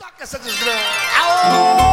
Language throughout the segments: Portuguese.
Toca essa desgraça.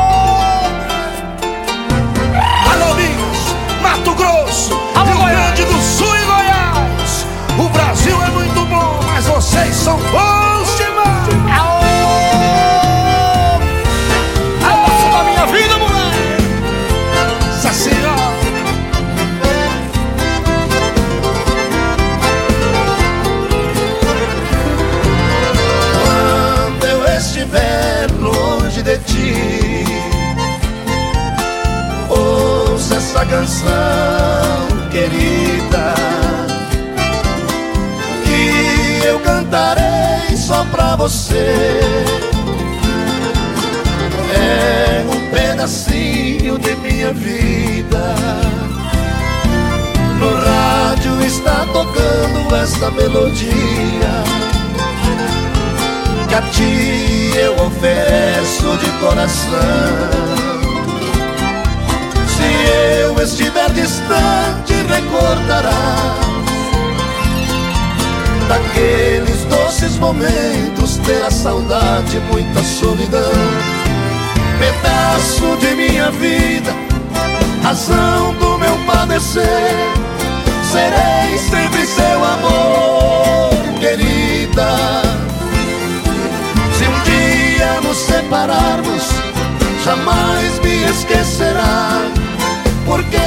Essa canção, querida, que eu cantarei só pra você. É um pedacinho de minha vida. No rádio está tocando esta melodia que a ti eu ofereço de coração. Estiver distante, recordará daqueles doces momentos, terá saudade, muita solidão. Pedaço de minha vida, razão do meu padecer. Serei sempre seu amor, querida. Se um dia nos separarmos, jamais me esquecerá, porque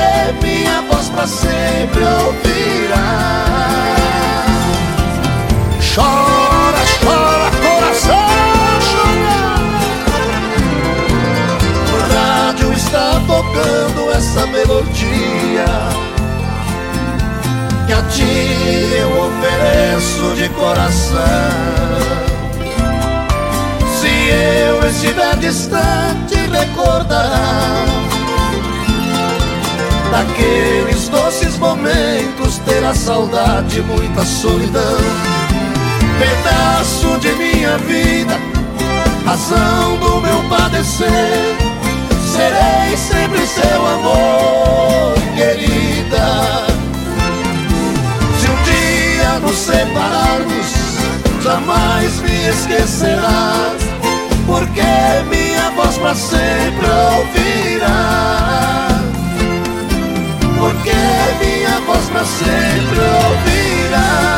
minha voz pra sempre ouvirá. Chora, chora, coração, chora. O rádio está tocando essa melodia que a ti eu ofereço de coração. Se eu estiver distante, recordará daqueles doces momentos, terá saudade, muita solidão. Pedaço de minha vida, razão do meu padecer. Serei sempre seu amor, querida. Se um dia nos separarmos, jamais me esquecerás, porque minha voz pra sempre ouvirá porque minha voz pra sempre ouvirá.